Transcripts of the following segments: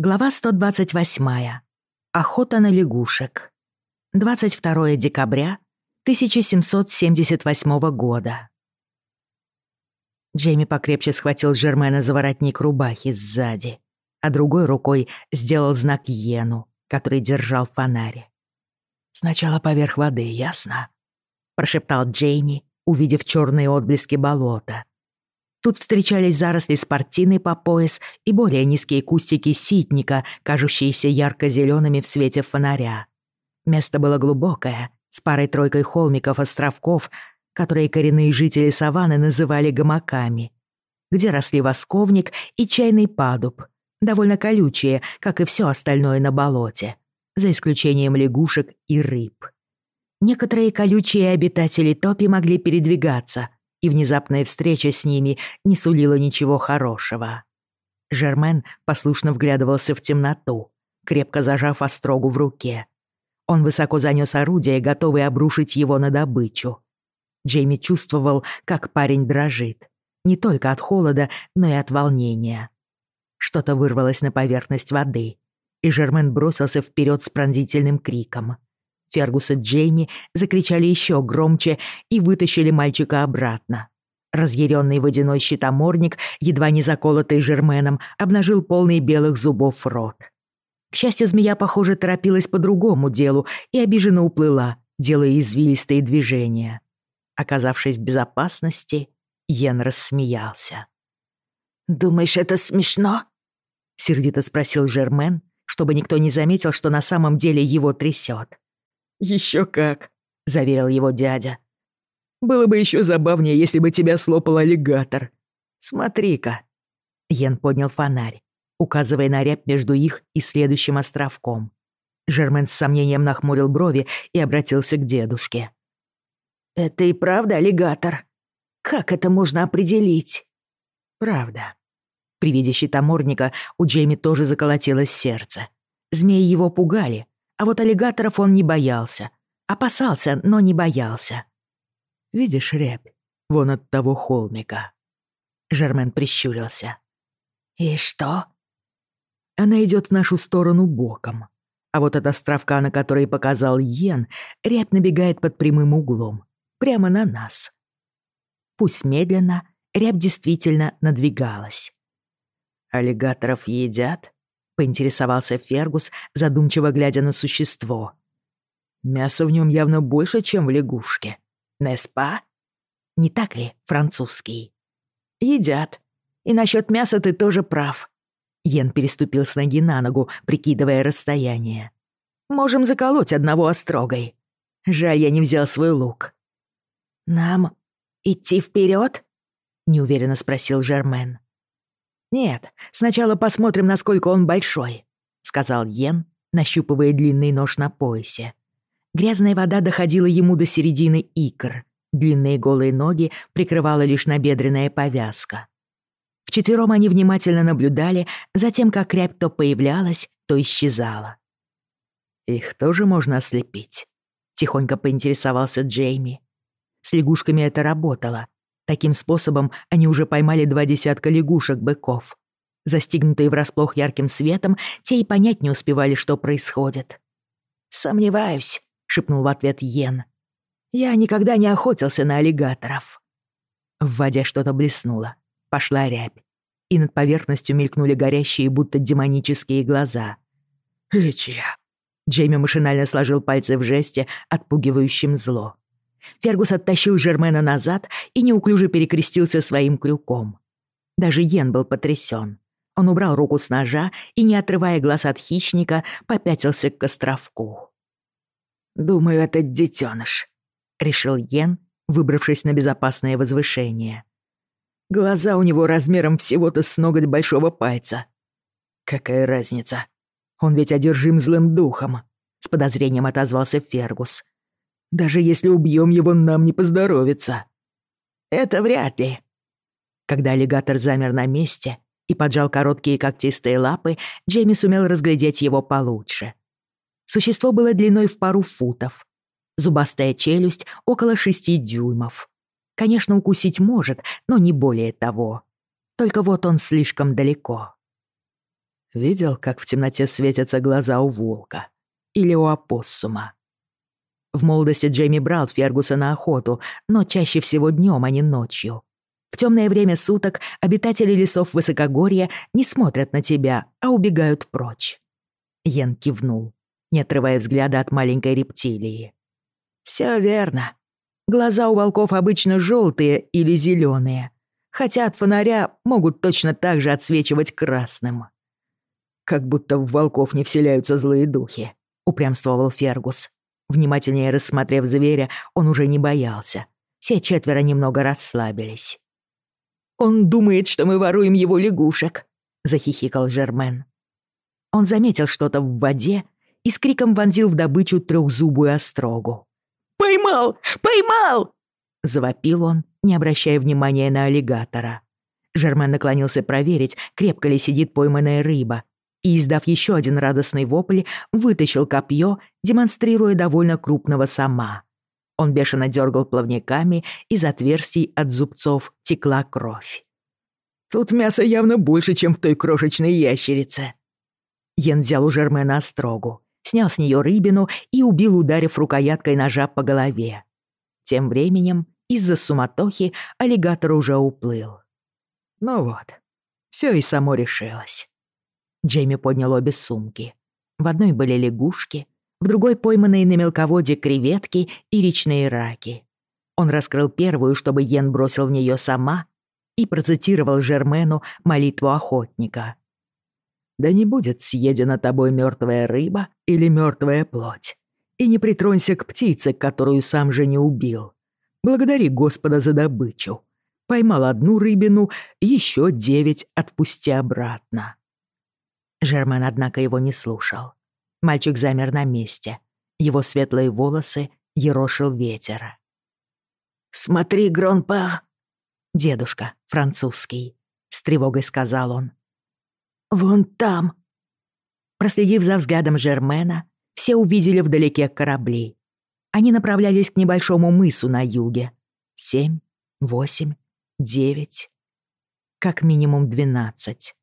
Глава 128. Охота на лягушек. 22 декабря 1778 года. Джейми покрепче схватил Жермена за воротник рубахи сзади, а другой рукой сделал знак Йену, который держал фонарь. «Сначала поверх воды, ясно?» — прошептал Джейми, увидев черные отблески болота, Тут встречались заросли спортины по пояс и более низкие кустики ситника, кажущиеся ярко-зелеными в свете фонаря. Место было глубокое, с парой-тройкой холмиков-островков, которые коренные жители саванны называли гамаками, где росли восковник и чайный падуб, довольно колючие, как и все остальное на болоте, за исключением лягушек и рыб. Некоторые колючие обитатели топи могли передвигаться — и внезапная встреча с ними не сулила ничего хорошего. Жермен послушно вглядывался в темноту, крепко зажав острогу в руке. Он высоко занёс орудие, готовый обрушить его на добычу. Джейми чувствовал, как парень дрожит. Не только от холода, но и от волнения. Что-то вырвалось на поверхность воды, и Жермен бросился вперед с пронзительным криком. Фергус и Джейми закричали еще громче и вытащили мальчика обратно. Разъяренный водяной щитоморник, едва не заколотый Жерменом, обнажил полный белых зубов рот. К счастью, змея, похоже, торопилась по другому делу и обиженно уплыла, делая извилистые движения. Оказавшись в безопасности, Йен рассмеялся. «Думаешь, это смешно?» — сердито спросил Жермен, чтобы никто не заметил, что на самом деле его трясет. Еще как», — заверил его дядя. «Было бы еще забавнее, если бы тебя слопал аллигатор. Смотри-ка». Йен поднял фонарь, указывая на рябь между их и следующим островком. Жермен с сомнением нахмурил брови и обратился к дедушке. «Это и правда аллигатор? Как это можно определить?» «Правда». При виде щитоморника у Джейми тоже заколотилось сердце. Змеи его пугали, а вот аллигаторов он не боялся. Опасался, но не боялся. «Видишь рябь? Вон от того холмика». Жермен прищурился. «И что?» Она идет в нашу сторону боком. А вот от островка, на который показал Йен, рябь набегает под прямым углом. Прямо на нас. Пусть медленно, рябь действительно надвигалась. «Аллигаторов едят?» Поинтересовался Фергус, задумчиво глядя на существо. Мясо в нем явно больше, чем в лягушке. Неспа? Не так ли, французский? Едят. И насчет мяса ты тоже прав. Йен переступил с ноги на ногу, прикидывая расстояние. Можем заколоть одного острогой. Жаль, я не взял свой лук. Нам идти вперед? неуверенно спросил Жермен. «Нет, сначала посмотрим, насколько он большой», — сказал Йен, нащупывая длинный нож на поясе. Грязная вода доходила ему до середины икр. Длинные голые ноги прикрывала лишь набедренная повязка. Вчетвером они внимательно наблюдали за тем, как рябь то появлялась, то исчезала. «Их тоже можно ослепить», — тихонько поинтересовался Джейми. С лягушками это работало, Таким способом они уже поймали два десятка лягушек-быков. Застигнутые врасплох ярким светом, те и понять не успевали, что происходит. «Сомневаюсь», — шепнул в ответ Йен. «Я никогда не охотился на аллигаторов». В воде что-то блеснуло. Пошла рябь. И над поверхностью мелькнули горящие, будто демонические глаза. «Эчья!» Джейми машинально сложил пальцы в жесте, отпугивающем зло. Фергус оттащил Жермена назад и неуклюже перекрестился своим крюком. Даже Йен был потрясен. Он убрал руку с ножа и, не отрывая глаз от хищника, попятился к островку. «Думаю, это детеныш», — решил Йен, выбравшись на безопасное возвышение. Глаза у него размером всего-то с ноготь большого пальца. Какая разница? Он ведь одержим злым духом, с подозрением отозвался Фергус. Даже если убьем его, нам не поздоровится». «Это вряд ли». Когда аллигатор замер на месте и поджал короткие когтистые лапы, Джейми сумел разглядеть его получше. Существо было длиной в пару футов. Зубастая челюсть около шести дюймов. Конечно, укусить может, но не более того. Только вот он слишком далеко. Видел, как в темноте светятся глаза у волка? Или у опоссума? В молодости Джейми брал Фергуса на охоту, но чаще всего днем, а не ночью. В темное время суток обитатели лесов высокогорья не смотрят на тебя, а убегают прочь. Йен кивнул, не отрывая взгляда от маленькой рептилии. Все верно. Глаза у волков обычно желтые или зеленые, хотя от фонаря могут точно так же отсвечивать красным. Как будто в волков не вселяются злые духи, упрямствовал Фергус. Внимательнее рассмотрев зверя, он уже не боялся. Все четверо немного расслабились. «Он думает, что мы воруем его лягушек», — захихикал Жермен. Он заметил что-то в воде и с криком вонзил в добычу трехзубую острогу. «Поймал! Поймал!» — завопил он, не обращая внимания на аллигатора. Жермен наклонился проверить, крепко ли сидит пойманная рыба, и, издав еще один радостный вопль, вытащил копье, демонстрируя довольно крупного сама. Он бешено дергал плавниками, из отверстий от зубцов текла кровь. «Тут мяса явно больше, чем в той крошечной ящерице». Йен взял у Жермена острогу, снял с нее рыбину и убил, ударив рукояткой ножа по голове. Тем временем, из-за суматохи, аллигатор уже уплыл. Ну вот, все и само решилось. Джейми поднял обе сумки. В одной были лягушки, в другой пойманные на мелководье креветки и речные раки. Он раскрыл первую, чтобы Йен бросил в нее сама, и процитировал Жермену молитву охотника. «Да не будет съедена тобой мертвая рыба или мертвая плоть, и не притронься к птице, которую сам же не убил. Благодари Господа за добычу. Поймал одну рыбину, еще девять отпусти обратно». Жермен, однако, его не слушал. Мальчик замер на месте. Его светлые волосы ерошил ветер. «Смотри, Гронпа!» «Дедушка, французский», — с тревогой сказал он. «Вон там!» Проследив за взглядом Жермена, все увидели вдалеке корабли. Они направлялись к небольшому мысу на юге. Семь, восемь, девять, как минимум двенадцать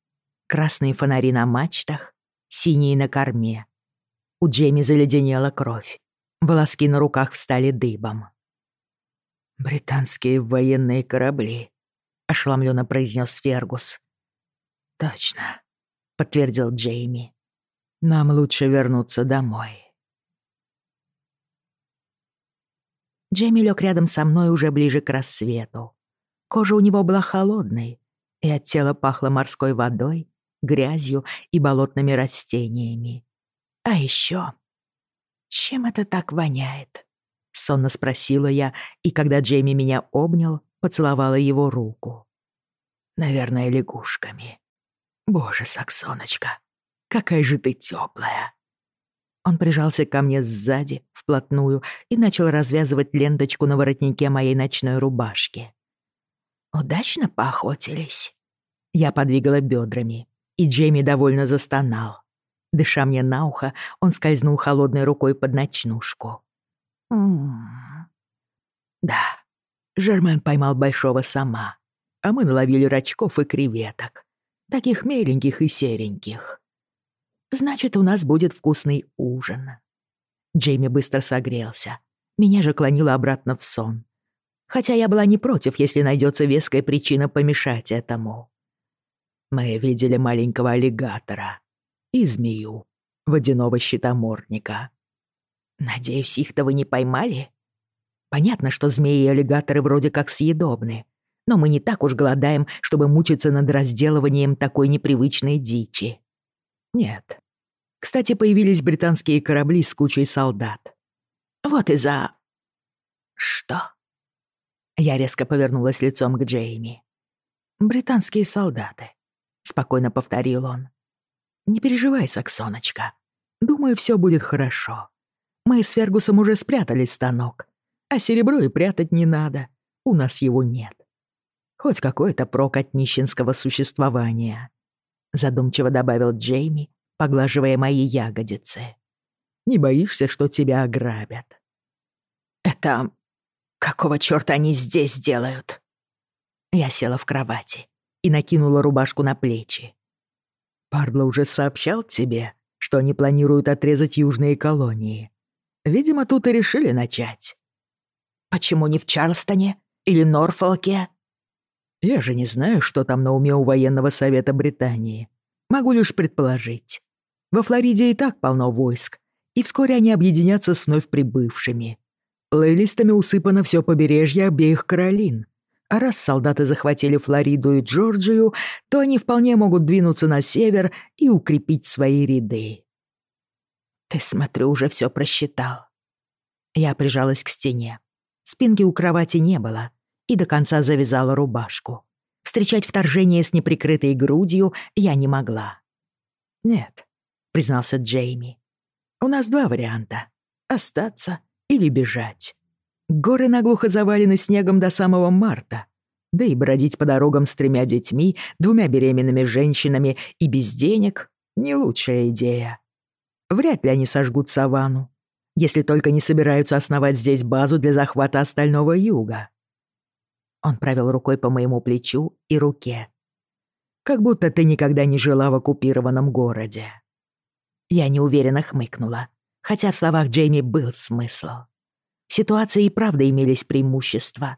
красные фонари на мачтах, синие на корме. У Джейми заледенела кровь. Волоски на руках встали дыбом. «Британские военные корабли», — ошеломленно произнес Фергус. «Точно», — подтвердил Джейми. «Нам лучше вернуться домой». Джейми лег рядом со мной уже ближе к рассвету. Кожа у него была холодной, и от тела пахло морской водой грязью и болотными растениями. А еще... «Чем это так воняет?» — сонно спросила я, и когда Джейми меня обнял, поцеловала его руку. «Наверное, лягушками. Боже, Саксоночка, какая же ты теплая!» Он прижался ко мне сзади, вплотную, и начал развязывать ленточку на воротнике моей ночной рубашки. «Удачно поохотились?» Я подвигала бедрами и Джейми довольно застонал. Дыша мне на ухо, он скользнул холодной рукой под ночнушку. «М-м-м». Да, Жермен поймал большого сама, а мы наловили рачков и креветок, таких меленьких и сереньких. Значит, у нас будет вкусный ужин. Джейми быстро согрелся. Меня же клонило обратно в сон. Хотя я была не против, если найдется веская причина помешать этому. Мы видели маленького аллигатора и змею, водяного щитоморника. Надеюсь, их-то вы не поймали? Понятно, что змеи и аллигаторы вроде как съедобны, но мы не так уж голодаем, чтобы мучиться над разделыванием такой непривычной дичи. Нет. Кстати, появились британские корабли с кучей солдат. Вот и за... Что? Я резко повернулась лицом к Джейми. Британские солдаты спокойно повторил он. «Не переживай, Саксоночка. Думаю, все будет хорошо. Мы с Фергусом уже спрятали станок, а серебро и прятать не надо. У нас его нет. Хоть какой-то прок от нищенского существования», задумчиво добавил Джейми, поглаживая мои ягодицы. «Не боишься, что тебя ограбят?» «Это... какого чёрта они здесь делают?» Я села в кровати и накинула рубашку на плечи. Пардло уже сообщал тебе, что они планируют отрезать южные колонии. Видимо, тут и решили начать. Почему не в Чарльстоне или Норфолке? Я же не знаю, что там на уме у военного совета Британии. Могу лишь предположить. Во Флориде и так полно войск, и вскоре они объединятся с вновь прибывшими. Лейлистами усыпано все побережье обеих Каролин. А раз солдаты захватили Флориду и Джорджию, то они вполне могут двинуться на север и укрепить свои ряды. Ты, смотрю, уже все просчитал. Я прижалась к стене. Спинки у кровати не было и до конца завязала рубашку. Встречать вторжение с неприкрытой грудью я не могла. «Нет», — признался Джейми. «У нас два варианта — остаться или бежать. Горы наглухо завалены снегом до самого марта. Да и бродить по дорогам с тремя детьми, двумя беременными женщинами и без денег — не лучшая идея. Вряд ли они сожгут саванну, если только не собираются основать здесь базу для захвата остального юга. Он провел рукой по моему плечу и руке. Как будто ты никогда не жила в оккупированном городе. Я неуверенно хмыкнула, хотя в словах Джейми был смысл. Ситуации и правда имелись преимущества.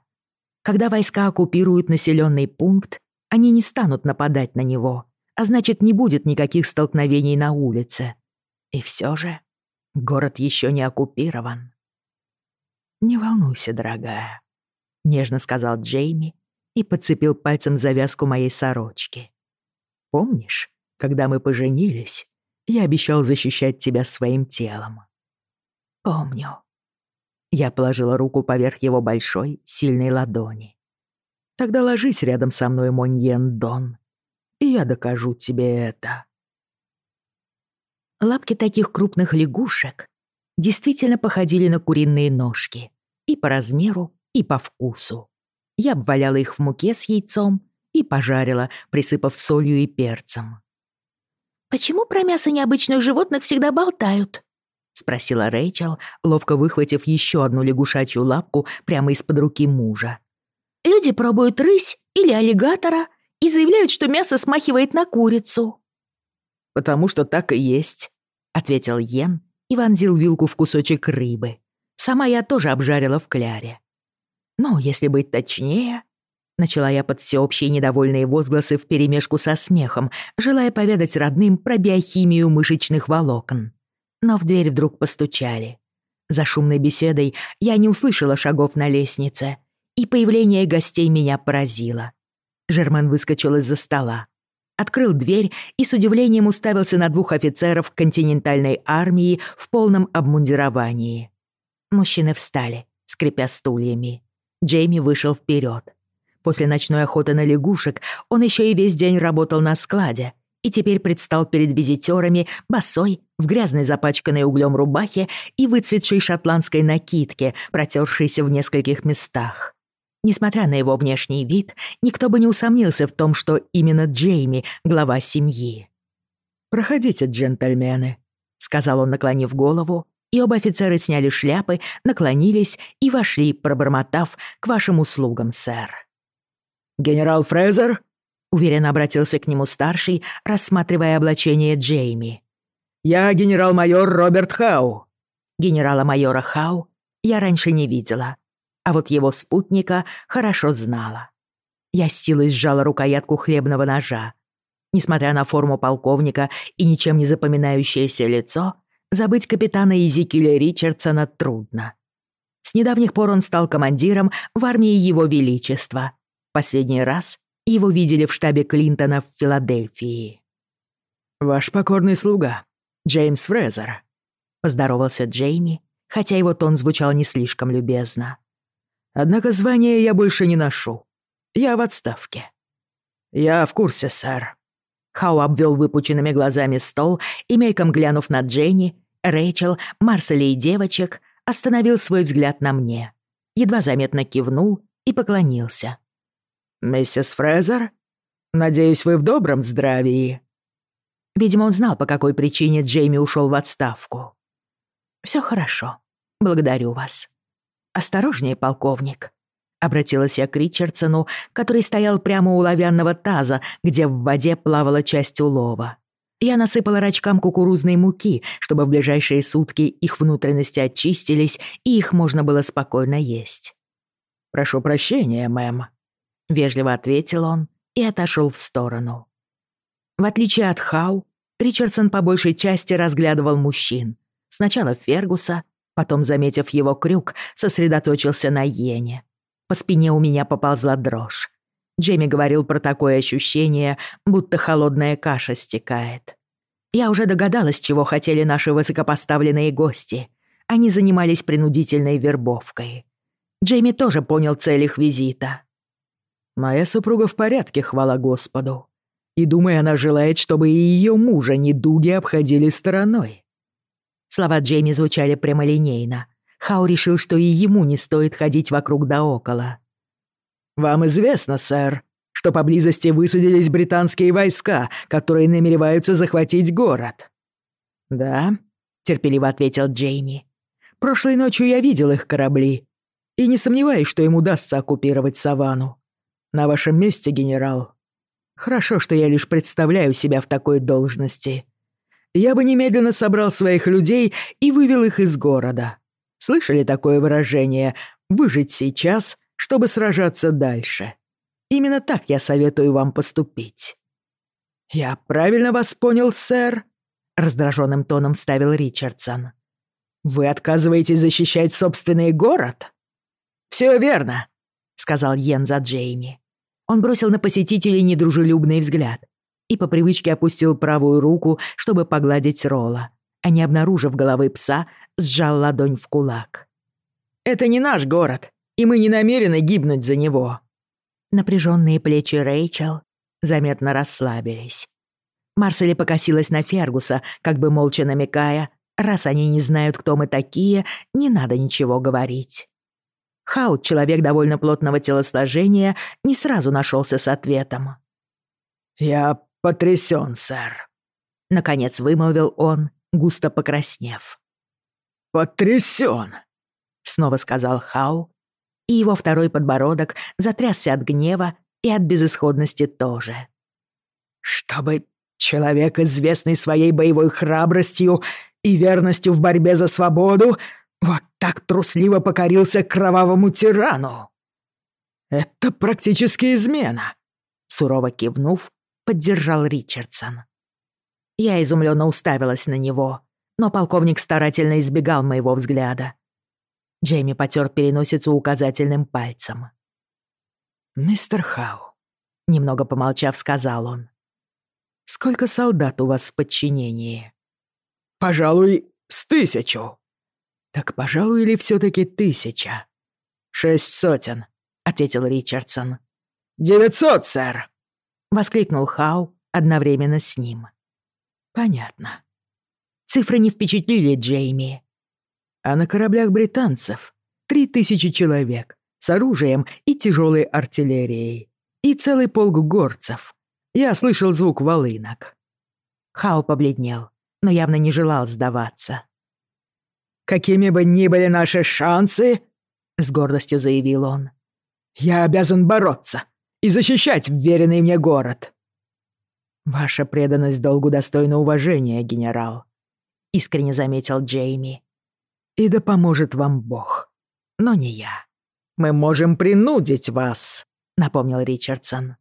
Когда войска оккупируют населенный пункт, они не станут нападать на него, а значит, не будет никаких столкновений на улице. И все же город еще не оккупирован. «Не волнуйся, дорогая», — нежно сказал Джейми и подцепил пальцем завязку моей сорочки. «Помнишь, когда мы поженились, я обещал защищать тебя своим телом?» «Помню», я положила руку поверх его большой, сильной ладони. «Тогда ложись рядом со мной, Моньен Дон, и я докажу тебе это». Лапки таких крупных лягушек действительно походили на куриные ножки и по размеру, и по вкусу. Я обваляла их в муке с яйцом и пожарила, присыпав солью и перцем. «Почему про мясо необычных животных всегда болтают?» — спросила Рэйчел, ловко выхватив еще одну лягушачью лапку прямо из-под руки мужа. «Люди пробуют рысь или аллигатора и заявляют, что мясо смахивает на курицу». «Потому что так и есть», — ответил Йен и вонзил вилку в кусочек рыбы. Сама я тоже обжарила в кляре. «Ну, если быть точнее...» Начала я под всеобщие недовольные возгласы вперемешку со смехом, желая поведать родным про биохимию мышечных волокон но в дверь вдруг постучали. За шумной беседой я не услышала шагов на лестнице, и появление гостей меня поразило. Жермен выскочил из-за стола, открыл дверь и с удивлением уставился на двух офицеров континентальной армии в полном обмундировании. Мужчины встали, скрипя стульями. Джейми вышел вперед. После ночной охоты на лягушек он еще и весь день работал на складе и теперь предстал перед визитерами босой, в грязной запачканной углем рубахе и выцветшей шотландской накидке, протершейся в нескольких местах. Несмотря на его внешний вид, никто бы не усомнился в том, что именно Джейми — глава семьи. «Проходите, джентльмены», — сказал он, наклонив голову, и оба офицера сняли шляпы, наклонились и вошли, пробормотав «к вашим услугам, сэр». «Генерал Фрезер?» — уверенно обратился к нему старший, рассматривая облачение Джейми. «Я генерал-майор Роберт Хау». Генерала-майора Хау я раньше не видела, а вот его спутника хорошо знала. Я с силой сжала рукоятку хлебного ножа. Несмотря на форму полковника и ничем не запоминающееся лицо, забыть капитана Изикиля Ричардсона трудно. С недавних пор он стал командиром в армии Его Величества. Последний раз его видели в штабе Клинтона в Филадельфии. «Ваш покорный слуга, Джеймс Фрезер», — поздоровался Джейми, хотя его тон звучал не слишком любезно. «Однако звания я больше не ношу. Я в отставке». «Я в курсе, сэр». Хау обвел выпученными глазами стол и, мельком глянув на Дженни, Рэйчел, Марселя и девочек, остановил свой взгляд на мне. Едва заметно кивнул и поклонился. «Миссис Фрезер, надеюсь, вы в добром здравии?» Видимо, он знал, по какой причине Джейми ушел в отставку. «Все хорошо. Благодарю вас. Осторожнее, полковник», — обратилась я к Ричардсону, который стоял прямо у лавянного таза, где в воде плавала часть улова. Я насыпала рачкам кукурузной муки, чтобы в ближайшие сутки их внутренности очистились, и их можно было спокойно есть. «Прошу прощения, мэм», — вежливо ответил он и отошел в сторону. В отличие от Хау, Ричардсон по большей части разглядывал мужчин. Сначала Фергуса, потом, заметив его крюк, сосредоточился на Йене. По спине у меня поползла дрожь. Джейми говорил про такое ощущение, будто холодная каша стекает. Я уже догадалась, чего хотели наши высокопоставленные гости. Они занимались принудительной вербовкой. Джейми тоже понял цель их визита. «Моя супруга в порядке, хвала Господу. И думаю, она желает, чтобы и ее мужа недуги обходили стороной». Слова Джейми звучали прямолинейно. Хау решил, что и ему не стоит ходить вокруг да около. «Вам известно, сэр, что поблизости высадились британские войска, которые намереваются захватить город». «Да», — терпеливо ответил Джейми. «Прошлой ночью я видел их корабли, и не сомневаюсь, что им удастся оккупировать саванну. На вашем месте, генерал. Хорошо, что я лишь представляю себя в такой должности. Я бы немедленно собрал своих людей и вывел их из города. Слышали такое выражение «выжить сейчас», чтобы сражаться дальше. Именно так я советую вам поступить». «Я правильно вас понял, сэр?» — раздраженным тоном ставил Ричардсон. «Вы отказываетесь защищать собственный город?» «Все верно», — сказал Йен за Джейми. Он бросил на посетителей недружелюбный взгляд и по привычке опустил правую руку, чтобы погладить Ролла, а не обнаружив головы пса, сжал ладонь в кулак. «Это не наш город и мы не намерены гибнуть за него». Напряженные плечи Рэйчел заметно расслабились. Марсели покосилась на Фергуса, как бы молча намекая, раз они не знают, кто мы такие, не надо ничего говорить. Хаут, человек довольно плотного телосложения, не сразу нашелся с ответом. «Я потрясен, сэр», — наконец вымолвил он, густо покраснев. «Потрясен», — снова сказал Хау, и его второй подбородок затрясся от гнева и от безысходности тоже. «Чтобы человек, известный своей боевой храбростью и верностью в борьбе за свободу, вот так трусливо покорился кровавому тирану. Это практически измена», — сурово кивнув, поддержал Ричардсон. Я изумленно уставилась на него, но полковник старательно избегал моего взгляда, Джейми потер переносицу указательным пальцем. «Мистер Хау», — немного помолчав, сказал он, — «сколько солдат у вас в подчинении?» «Пожалуй, с тысячу». «Так, пожалуй, или все-таки тысяча?» «Шесть сотен», — ответил Ричардсон. «Девятьсот, сэр!» — воскликнул Хау одновременно с ним. «Понятно». Цифры не впечатлили Джейми а на кораблях британцев три тысячи человек с оружием и тяжелой артиллерией. И целый полк горцев. Я слышал звук волынок. Хао побледнел, но явно не желал сдаваться. «Какими бы ни были наши шансы», — с гордостью заявил он, — «я обязан бороться и защищать вверенный мне город». «Ваша преданность долгу достойна уважения, генерал», — искренне заметил Джейми. И да поможет вам Бог. Но не я. Мы можем принудить вас, напомнил Ричардсон.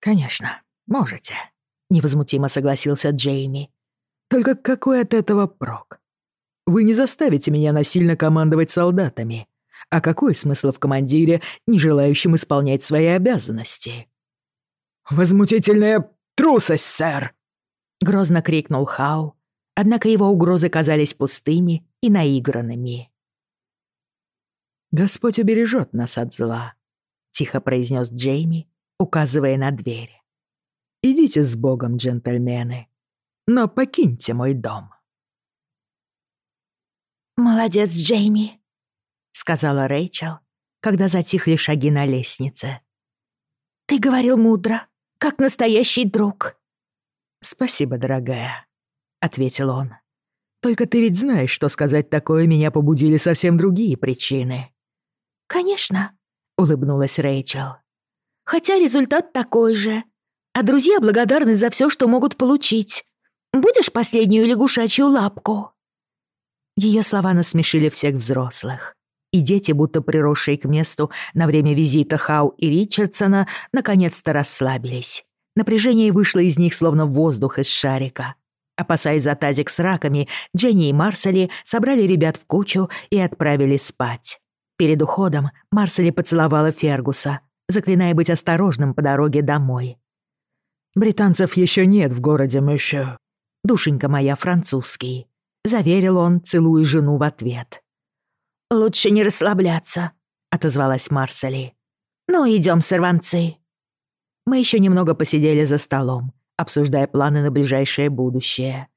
Конечно, можете, невозмутимо согласился Джейми. Только какой от этого прок? Вы не заставите меня насильно командовать солдатами. А какой смысл в командире, не желающем исполнять свои обязанности? «Возмутительная трусость, сэр!» — грозно крикнул Хау, однако его угрозы казались пустыми и наигранными. «Господь убережет нас от зла», — тихо произнес Джейми, указывая на дверь. «Идите с Богом, джентльмены, но покиньте мой дом». «Молодец, Джейми», — сказала Рэйчел, когда затихли шаги на лестнице. «Ты говорил мудро, как настоящий друг». «Спасибо, дорогая», — ответил он. «Только ты ведь знаешь, что сказать такое меня побудили совсем другие причины». «Конечно», — улыбнулась Рэйчел. «Хотя результат такой же. А друзья благодарны за все, что могут получить. будешь последнюю лягушачью лапку?» Ее слова насмешили всех взрослых. И дети, будто приросшие к месту на время визита Хау и Ричардсона, наконец-то расслабились. Напряжение вышло из них словно воздух из шарика. Опасаясь за тазик с раками, Дженни и Марсели собрали ребят в кучу и отправили спать. Перед уходом Марсели поцеловала Фергуса, заклиная быть осторожным по дороге домой. «Британцев еще нет в городе, мощо. Душенька моя французский», — заверил он, целуя жену в ответ. «Лучше не расслабляться», — отозвалась Марсели. «Ну, идем, сорванцы». Мы еще немного посидели за столом, обсуждая планы на ближайшее будущее.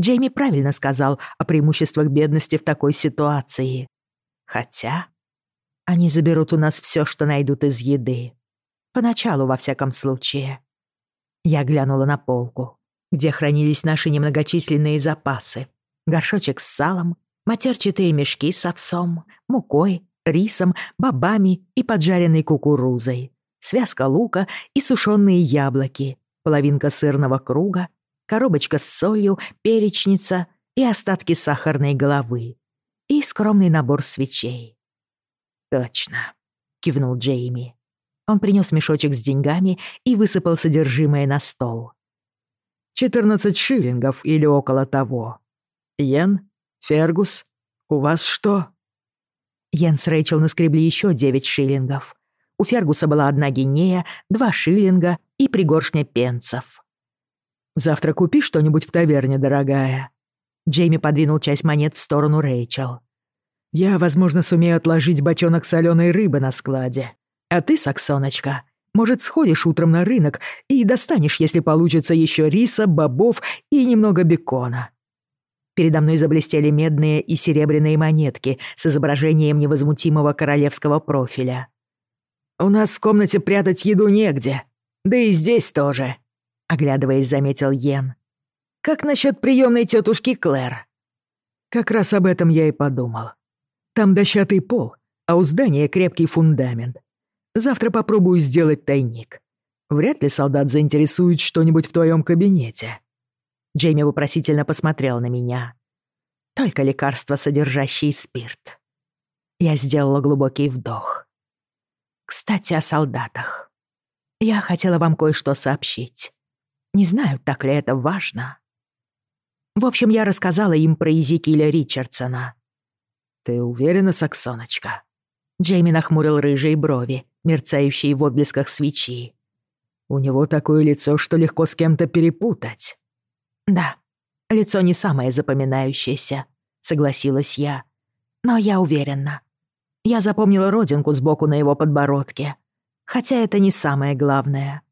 Джейми правильно сказал о преимуществах бедности в такой ситуации. Хотя они заберут у нас все, что найдут из еды. Поначалу, во всяком случае. Я глянула на полку, где хранились наши немногочисленные запасы. Горшочек с салом, матерчатые мешки с овсом, мукой, рисом, бобами и поджаренной кукурузой, связка лука и сушеные яблоки, половинка сырного круга, коробочка с солью, перечница и остатки сахарной головы и скромный набор свечей. «Точно», — кивнул Джейми. Он принес мешочек с деньгами и высыпал содержимое на стол. «Четырнадцать шиллингов или около того. Йен, Фергус, у вас что?» Йен с Рэйчел наскребли еще девять шиллингов. У Фергуса была одна гинея, два шиллинга и пригоршня пенсов. «Завтра купи что-нибудь в таверне, дорогая». Джейми подвинул часть монет в сторону Рэйчел. «Я, возможно, сумею отложить бочонок соленой рыбы на складе. А ты, Саксоночка, может, сходишь утром на рынок и достанешь, если получится, еще риса, бобов и немного бекона». Передо мной заблестели медные и серебряные монетки с изображением невозмутимого королевского профиля. «У нас в комнате прятать еду негде. Да и здесь тоже», — оглядываясь, заметил Йен. «Как насчет приемной тетушки Клэр?» «Как раз об этом я и подумал. Там дощатый пол, а у здания крепкий фундамент. Завтра попробую сделать тайник. Вряд ли солдат заинтересует что-нибудь в твоем кабинете». Джейми вопросительно посмотрел на меня. «Только лекарства, содержащие спирт». Я сделала глубокий вдох. Кстати, о солдатах. Я хотела вам кое-что сообщить. Не знаю, так ли это важно. В общем, я рассказала им про Изикиля Ричардсона. «Ты уверена, Саксоночка?» Джейми нахмурил рыжие брови, мерцающие в отблесках свечи. «У него такое лицо, что легко с кем-то перепутать». «Да, лицо не самое запоминающееся», — согласилась я. «Но я уверена, я запомнила родинку сбоку на его подбородке. Хотя это не самое главное.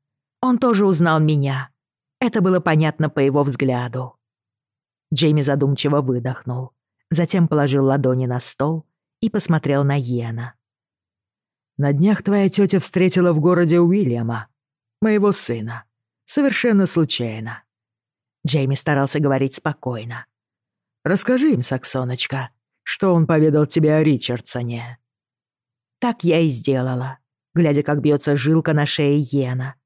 Он тоже узнал меня. Это было понятно по его взгляду. Джейми задумчиво выдохнул. Затем положил ладони на стол и посмотрел на Йена. «На днях твоя тетя встретила в городе Уильяма, моего сына. Совершенно случайно». Джейми старался говорить спокойно. «Расскажи им, Саксоночка, что он поведал тебе о Ричардсоне». Так я и сделала, глядя, как бьется жилка на шее Йена.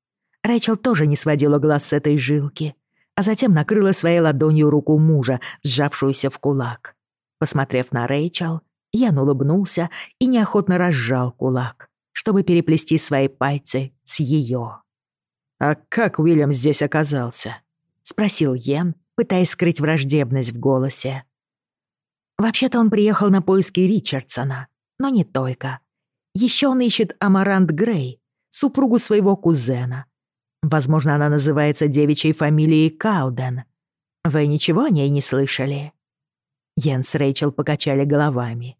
Рэйчел тоже не сводила глаз с этой жилки, а затем накрыла своей ладонью руку мужа, сжавшуюся в кулак. Посмотрев на Рэйчел, Йен улыбнулся и неохотно разжал кулак, чтобы переплести свои пальцы с ее. «А как Уильям здесь оказался?» — спросил Йен, пытаясь скрыть враждебность в голосе. Вообще-то он приехал на поиски Ричардсона, но не только. Еще он ищет Амарант Грей, супругу своего кузена. Возможно, она называется девичьей фамилией Кауден. Вы ничего о ней не слышали?» Йенс с Рэйчел покачали головами.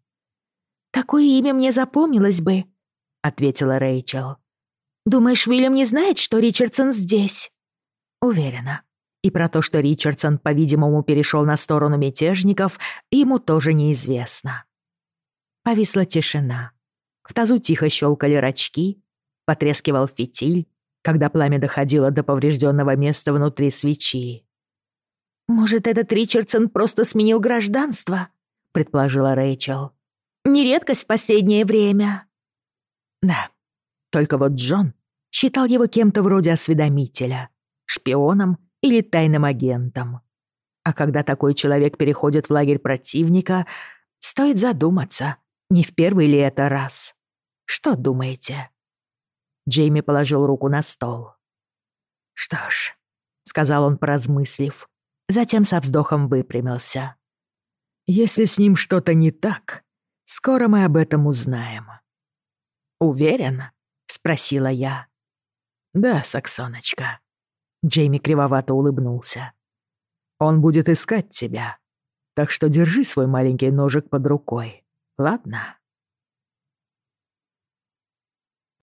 «Такое имя мне запомнилось бы», — ответила Рэйчел. «Думаешь, Уильям не знает, что Ричардсон здесь?» «Уверена. И про то, что Ричардсон, по-видимому, перешел на сторону мятежников, ему тоже неизвестно». Повисла тишина. В тазу тихо щелкали рачки, потрескивал фитиль, когда пламя доходило до поврежденного места внутри свечи. «Может, этот Ричардсон просто сменил гражданство?» — предположила Рэйчел. «Не редкость в последнее время». Да, только вот Джон считал его кем-то вроде осведомителя, шпионом или тайным агентом. А когда такой человек переходит в лагерь противника, стоит задуматься, не в первый ли это раз. Что думаете?» Джейми положил руку на стол. «Что ж», — сказал он, поразмыслив, затем со вздохом выпрямился. «Если с ним что-то не так, скоро мы об этом узнаем». «Уверен?» — спросила я. «Да, Саксоночка». Джейми кривовато улыбнулся. «Он будет искать тебя, так что держи свой маленький ножик под рукой, ладно?»